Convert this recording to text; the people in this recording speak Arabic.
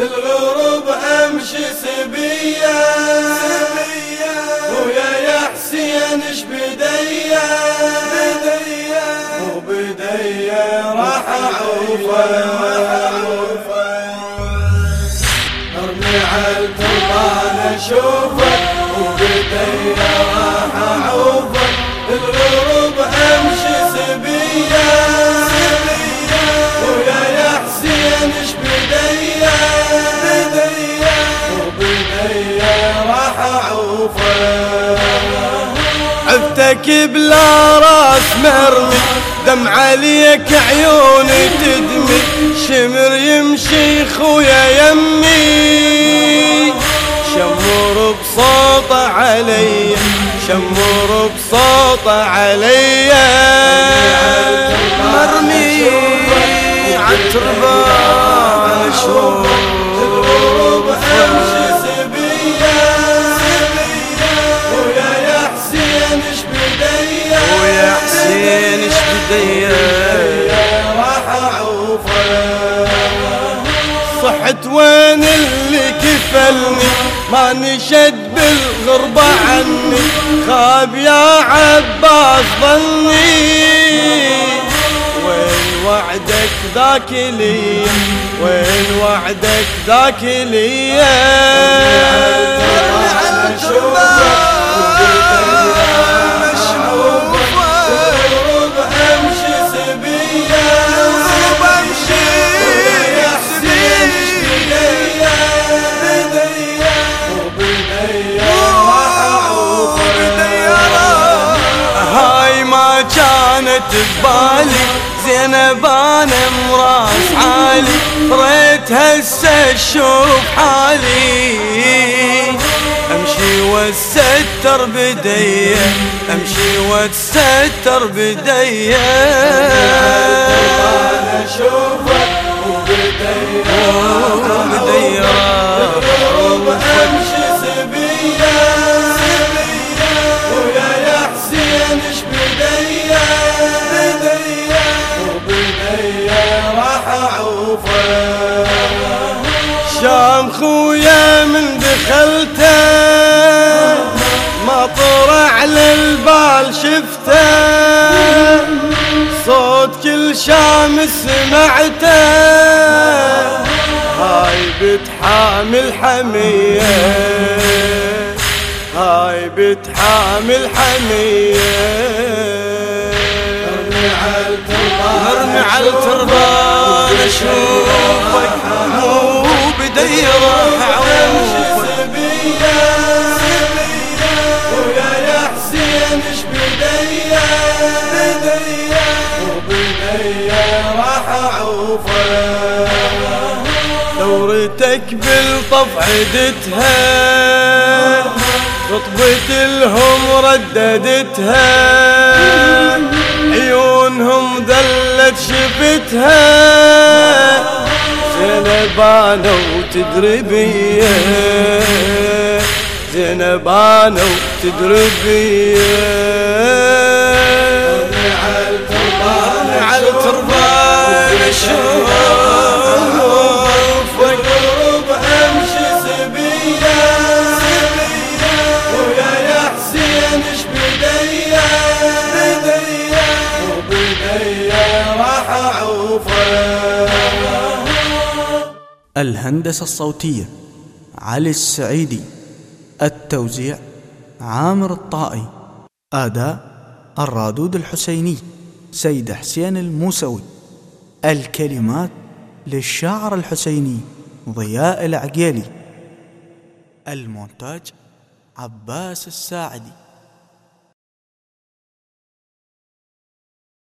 الغروب أمشي سبية ويا يا حسين اش بديا. وبديا راح اعوفه أرمي على التربان أشوفك. وبديا راح اعوفك الغروب أمشي راح اعوفك عفتك بلا راس مرمي دم عليك عيوني تدمي. شمر يمشي خويا يمي. شمر بصوته علي شمر بصوته علي. مرمي عالتربان أشوف بديا راح اعوفه صحت وين اللي كفلني؟ ما نشد بالغربة عني. خاب يا عباس ظني. وين وعدك ذاك لي؟ وين وعدك ذاك لي؟ كانت ببالي زينب أنا مراس عالي ريت هسه أشوف حالي. أمشي وأتستر بدية أمشي وأتستر بدية. اشوفك وبديه شام خويا من دخلته ما طرع للبال شفته. صوت كل شام سمعته هاي بتحامل حميه هاي بتحامل حميه ارمي على التربان اشوفك مو بدي راح اعوفك ويا يا حسين اش بديا وبديا راح اعوفك ثورتك بالطف عدتها خطبة لهم رددتها عيونهم ذلت شفتها. زينبانة وتدري بيه زينبانة وتدري بيه الهندسة الصوتية علي السعيدي التوزيع عامر الطائي أداء الرادود الحسيني سيد حسين الموسوي الكلمات للشاعر الحسيني ضياء العقيلي المونتاج عباس الساعدي.